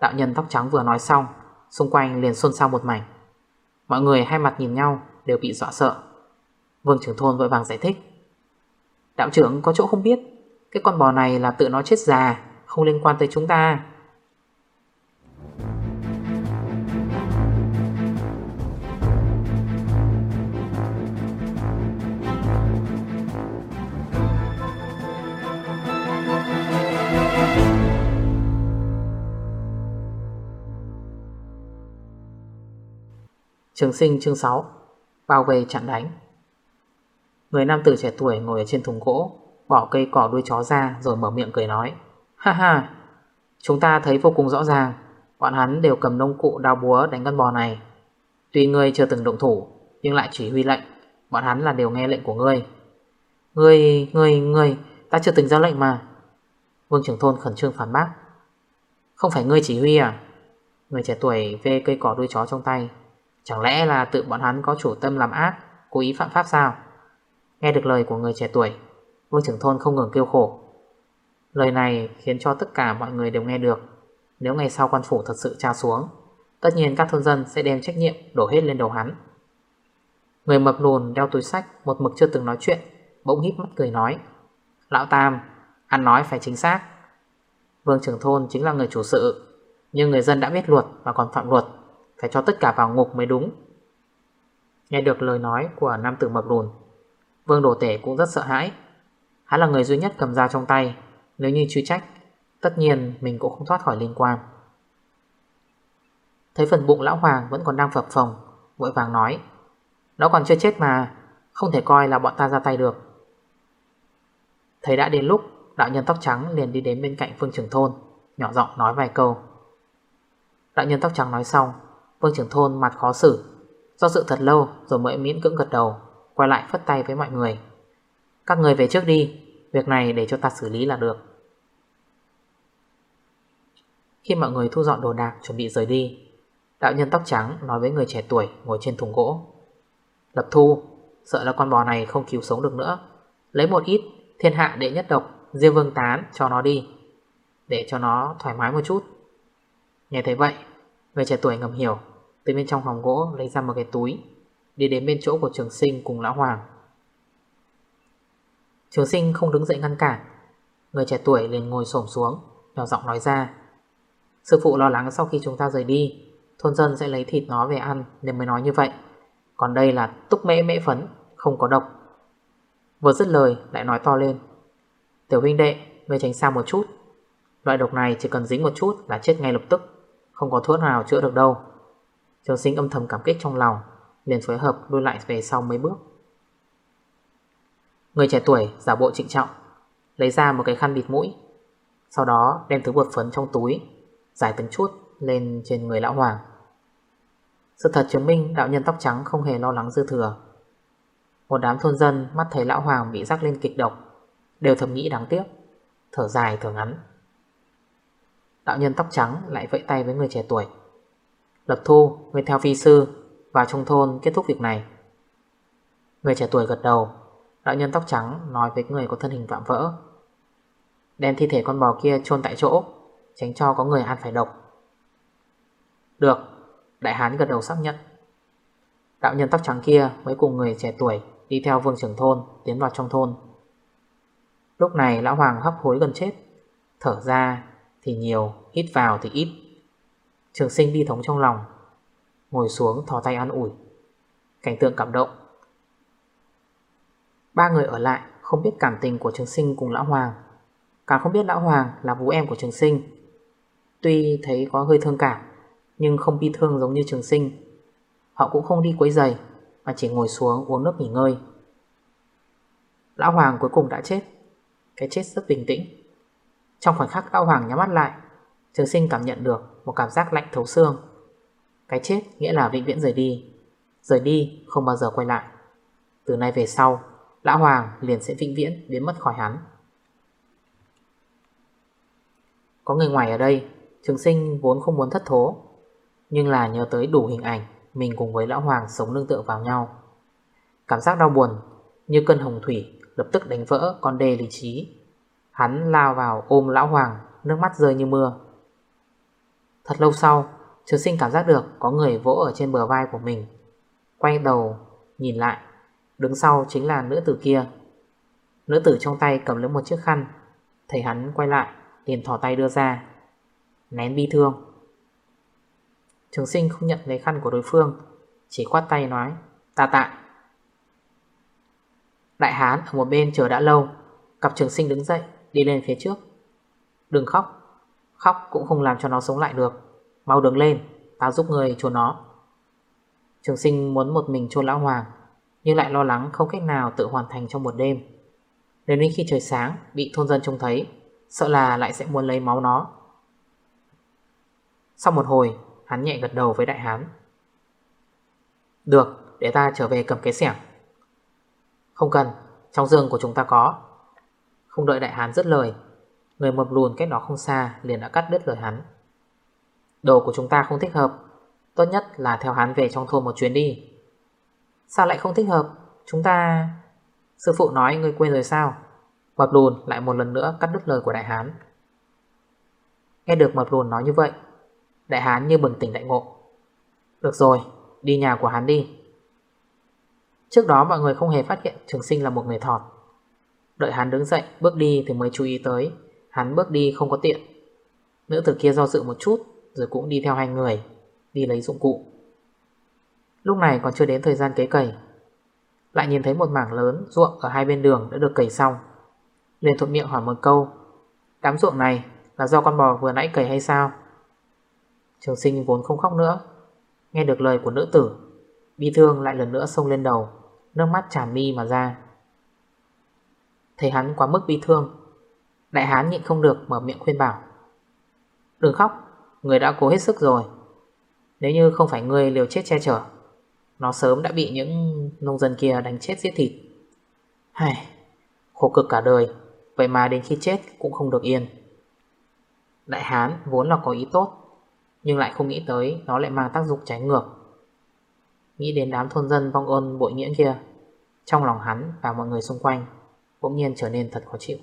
Đạo nhân tóc trắng vừa nói xong, Xung quanh liền xôn xao một mảnh. Mọi người hai mặt nhìn nhau, Đều bị dọa sợ. Vương trưởng thôn vội vàng giải thích. Đạo trưởng có chỗ không biết, Cái con bò này là tự nó chết già, Không liên quan tới chúng ta. Trường sinh chương 6 Bao vây chặn đánh. Người nam tử trẻ tuổi ngồi ở trên thùng gỗ Bỏ cây cỏ đuôi chó ra rồi mở miệng cười nói Ha ha Chúng ta thấy vô cùng rõ ràng Bọn hắn đều cầm nông cụ đao búa đánh con bò này. Tuy ngươi chưa từng động thủ Nhưng lại chỉ huy lệnh Bọn hắn là đều nghe lệnh của ngươi. Ngươi, ngươi, ngươi Ta chưa từng ra lệnh mà. Vương trưởng thôn khẩn trương phản bác Không phải ngươi chỉ huy à? Người trẻ tuổi vê cây cỏ đuôi chó trong tay Chẳng lẽ là tự bọn hắn có chủ tâm làm ác Cố ý phạm pháp sao? Nghe được lời của người trẻ tuổi, Vương trưởng thôn không ngừng kêu khổ. Lời này khiến cho tất cả mọi người đều nghe được. Nếu ngày sau quan phủ thật sự tra xuống, Tất nhiên các thôn dân sẽ đem trách nhiệm Đổ hết lên đầu hắn. Người mập lùn đeo túi sách, Một mực chưa từng nói chuyện, Bỗng hít mắt cười nói, Lão Tam, Ăn nói phải chính xác. Vương trưởng thôn chính là người chủ sự, Nhưng người dân đã biết luật và còn phạm luật, phải cho tất cả vào ngục mới đúng. Nghe được lời nói của nam tử mập lùn Vương Đồ Tể cũng rất sợ hãi. Hắn là người duy nhất cầm dao trong tay. Nếu như truy trách, Tất nhiên mình cũng không thoát khỏi liên quan. Thấy phần bụng lão hoàng vẫn còn đang phập phồng, Vội vàng nói, Nó còn chưa chết mà, Không thể coi là bọn ta ra tay được. Thấy đã đến lúc, Đạo nhân tóc trắng liền đi đến bên cạnh phương trưởng thôn, Nhỏ giọng nói vài câu. Đạo nhân tóc trắng nói xong, Vương trưởng thôn mặt khó xử. Do sự thật lâu rồi mới miễn cưỡng gật đầu. Quay lại phất tay với mọi người. Các người về trước đi, Việc này để cho ta xử lý là được. Khi mọi người thu dọn đồ đạc chuẩn bị rời đi, Đạo nhân tóc trắng nói với người trẻ tuổi ngồi trên thùng gỗ. Lập thu, Sợ là con bò này không cứu sống được nữa. Lấy một ít thiên hạ đệ nhất độc, Diêm vương tán cho nó đi, Để cho nó thoải mái một chút. Nghe thấy vậy, Người trẻ tuổi ngầm hiểu, từ bên trong hòm gỗ lấy ra một cái túi. Đi đến bên chỗ của trường sinh cùng lão hoàng. Trường sinh không đứng dậy ngăn cản. Người trẻ tuổi liền ngồi xổm xuống, Nhỏ giọng nói ra. Sư phụ lo lắng sau khi chúng ta rời đi, Thôn dân sẽ lấy thịt nó về ăn Nên mới nói như vậy. Còn đây là túc mễ mễ phấn, Không có độc. Vừa dứt lời, lại nói to lên. Tiểu huynh đệ Người tránh xa một chút. Loại độc này chỉ cần dính một chút là chết ngay lập tức, Không có thuốc nào chữa được đâu. Trường sinh âm thầm cảm kích trong lòng liền phối hợp lui lại về sau mấy bước. Người trẻ tuổi giả bộ trịnh trọng Lấy ra một cái khăn bịt mũi Sau đó đem thứ bột phấn trong túi Giải từng chút lên trên người lão hoàng. Sự thật chứng minh đạo nhân tóc trắng không hề lo lắng dư thừa. Một đám thôn dân mắt thấy lão hoàng bị rắc lên kịch độc Đều thầm nghĩ đáng tiếc Thở dài thở ngắn. Đạo nhân tóc trắng lại vẫy tay với người trẻ tuổi. Lập thu, người theo phi sư và trong thôn kết thúc việc này. Người trẻ tuổi gật đầu Đạo nhân tóc trắng nói với người có thân hình vạm vỡ. Đem thi thể con bò kia chôn tại chỗ, Tránh cho có người ăn phải độc. Được, Đại hán gật đầu xác nhận. Đạo nhân tóc trắng kia mới cùng người trẻ tuổi Đi theo vương trưởng thôn, Tiến vào trong thôn. Lúc này lão hoàng hấp hối gần chết, Thở ra thì nhiều, Hít vào thì ít. Trường sinh bi thống trong lòng Ngồi xuống thò tay an ủi. Cảnh tượng cảm động. Ba người ở lại, không biết cảm tình của trường sinh cùng lão hoàng. Càng không biết lão hoàng là vũ em của trường sinh. Tuy thấy có hơi thương cảm, Nhưng không bi thương giống như trường sinh. Họ cũng không đi quấy giày, Mà chỉ ngồi xuống uống nước nghỉ ngơi. Lão hoàng cuối cùng đã chết. Cái chết rất bình tĩnh. Trong khoảnh khắc lão hoàng nhắm mắt lại, Trường sinh cảm nhận được một cảm giác lạnh thấu xương. Cái chết nghĩa là vĩnh viễn rời đi. Rời đi không bao giờ quay lại. Từ nay về sau, Lão Hoàng liền sẽ vĩnh viễn biến mất khỏi hắn. Có người ngoài ở đây, Trường sinh vốn không muốn thất thố, Nhưng là nhớ tới đủ hình ảnh Mình cùng với lão hoàng sống nương tựa vào nhau. Cảm giác đau buồn Như cơn hồng thủy Lập tức đánh vỡ con đê lý trí. Hắn lao vào ôm lão hoàng, Nước mắt rơi như mưa. Thật lâu sau Trường sinh cảm giác được có người vỗ ở trên bờ vai của mình. Quay đầu, nhìn lại. Đứng sau chính là nữ tử kia. Nữ tử trong tay cầm lấy một chiếc khăn. Thấy hắn quay lại, liền thỏ tay đưa ra. Nén bi thương. Trường sinh không nhận lấy khăn của đối phương, Chỉ quát tay nói Ta tạ. Đại hán ở một bên chờ đã lâu, Cặp trường sinh đứng dậy, Đi lên phía trước. Đừng khóc. Khóc cũng không làm cho nó sống lại được. Mau đứng lên, Tao giúp người chôn nó. Trường sinh muốn một mình chôn lão hoàng, Nhưng lại lo lắng không cách nào tự hoàn thành trong một đêm. Đến đến khi trời sáng, Bị thôn dân trông thấy, Sợ là lại sẽ muốn lấy máu nó. Sau một hồi, Hắn nhẹ gật đầu với đại hán. Được, để ta trở về cầm cái xẻng. Không cần, Trong giường của chúng ta có. Không đợi đại hán dứt lời, Người mập lùn cách đó không xa liền đã cắt đứt lời hắn. Đồ của chúng ta không thích hợp. Tốt nhất là theo hắn về trong thôn một chuyến đi. Sao lại không thích hợp? Chúng ta Sư phụ nói ngươi quên rồi sao? Mập lùn lại một lần nữa cắt đứt lời của đại hán. Nghe được mập lùn nói như vậy, Đại hán như bừng tỉnh đại ngộ. Được rồi, Đi nhà của hắn đi. Trước đó mọi người không hề phát hiện Trường sinh là một người thọt. Đợi hắn đứng dậy, bước đi thì mới chú ý tới, Hắn bước đi không có tiện. Nữ tử kia do dự một chút rồi cũng đi theo hai người, Đi lấy dụng cụ. Lúc này còn chưa đến thời gian kế cày Lại nhìn thấy một mảng lớn ruộng Ở hai bên đường đã được cày xong. Liền thuận miệng hỏi một câu, Đám ruộng này là do con bò vừa nãy cày hay sao? Trường sinh vốn không khóc nữa, Nghe được lời của nữ tử, Bi thương lại lần nữa sông lên đầu, Nước mắt tràn mi mà ra. Thấy hắn quá mức bi thương, Đại hán nhịn không được mở miệng khuyên bảo, Đừng khóc Người đã cố hết sức rồi. Nếu như không phải người liều chết che chở Nó sớm đã bị những nông dân kia đánh chết giết thịt. Hài, Khổ cực cả đời. Vậy mà đến khi chết cũng không được yên. Đại hán vốn là có ý tốt Nhưng lại không nghĩ tới Nó lại mang tác dụng trái ngược. Nghĩ đến đám thôn dân vong ơn bội nghĩa kia Trong lòng hắn và mọi người xung quanh Bỗng nhiên trở nên thật khó chịu.